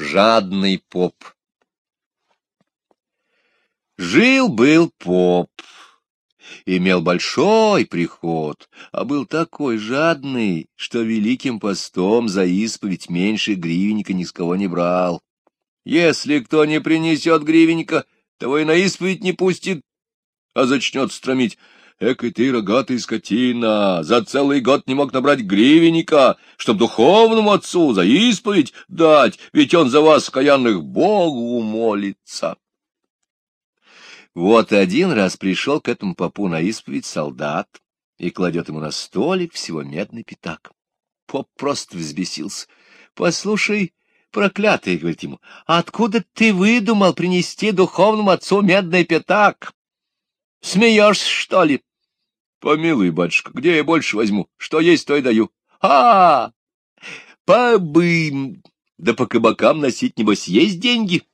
Жадный поп Жил-был поп, имел большой приход, а был такой жадный, что великим постом за исповедь меньше гривенника ни с кого не брал. Если кто не принесет гривенника, того и на исповедь не пустит, а зачнет стромить. Экой ты, рогатый скотина, за целый год не мог набрать гривенника, чтоб духовному отцу за исповедь дать, ведь он за вас, каянных, Богу молится. Вот один раз пришел к этому попу на исповедь солдат и кладет ему на столик всего медный пятак. Поп просто взбесился. — Послушай, проклятый, — говорит ему, — откуда ты выдумал принести духовному отцу медный пятак? Смеешься, что ли? — Помилуй, батюшка, где я больше возьму? Что есть, то и даю. — А, побым! Да по кабакам носить, небось, есть деньги? —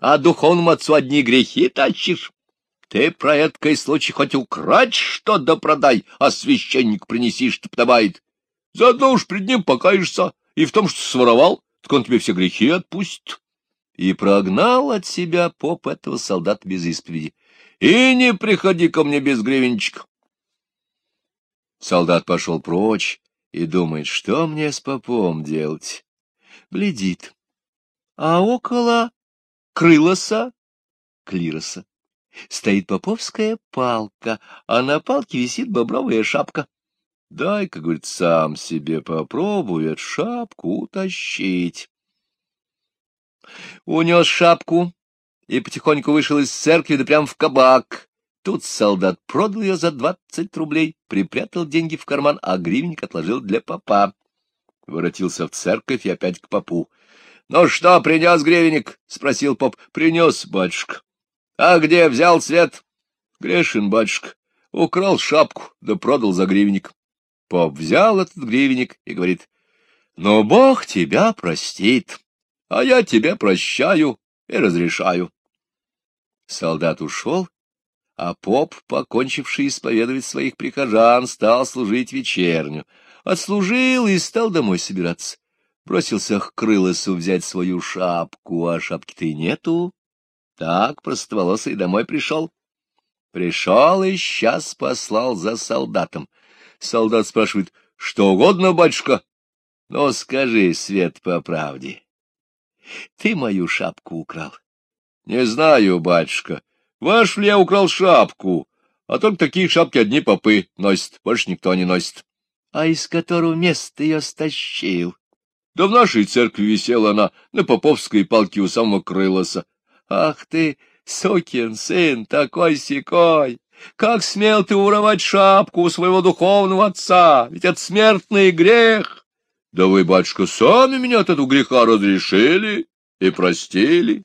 а духовному отцу одни грехи тащишь. Ты про эткой случай хоть украть что да продай, а священник принеси, что подобает. Заодно уж пред ним покаешься, и в том, что своровал, так он тебе все грехи отпустит. И прогнал от себя поп этого солдата без исповеди. И не приходи ко мне без гривенчика. Солдат пошел прочь и думает, что мне с попом делать. Глядит, а около крылоса, клироса. Стоит поповская палка, а на палке висит бобровая шапка. Дай-ка, говорит, сам себе попробует шапку утащить. Унес шапку и потихоньку вышел из церкви, да прям в кабак. Тут солдат продал ее за двадцать рублей, припрятал деньги в карман, а гривенник отложил для попа. Воротился в церковь и опять к попу. — Ну что, принес гривенник? — спросил поп. — Принес, батюшка. — А где взял свет? — Грешин, батюшка. Украл шапку, да продал за гривенник. Поп взял этот гривенник и говорит, — Ну, Бог тебя простит, а я тебя прощаю и разрешаю. Солдат ушел, а поп, покончивший исповедовать своих прихожан, стал служить вечерню. Отслужил и стал домой собираться бросился к крылосу взять свою шапку, а шапки-то и нету. Так простоволосый домой пришел. Пришел и сейчас послал за солдатом. Солдат спрашивает, что угодно, батюшка? Ну, скажи, Свет, по правде. Ты мою шапку украл. Не знаю, батюшка. Ваш ли я украл шапку? А только такие шапки одни попы носят, больше никто не носит. А из которого места ее стащил? Да в нашей церкви висела она на поповской палке у самого крылоса. Ах ты, сукин сын, такой-сякой! Как смел ты уровать шапку у своего духовного отца? Ведь это смертный грех! Да вы, батюшка, сами меня от этого греха разрешили и простили.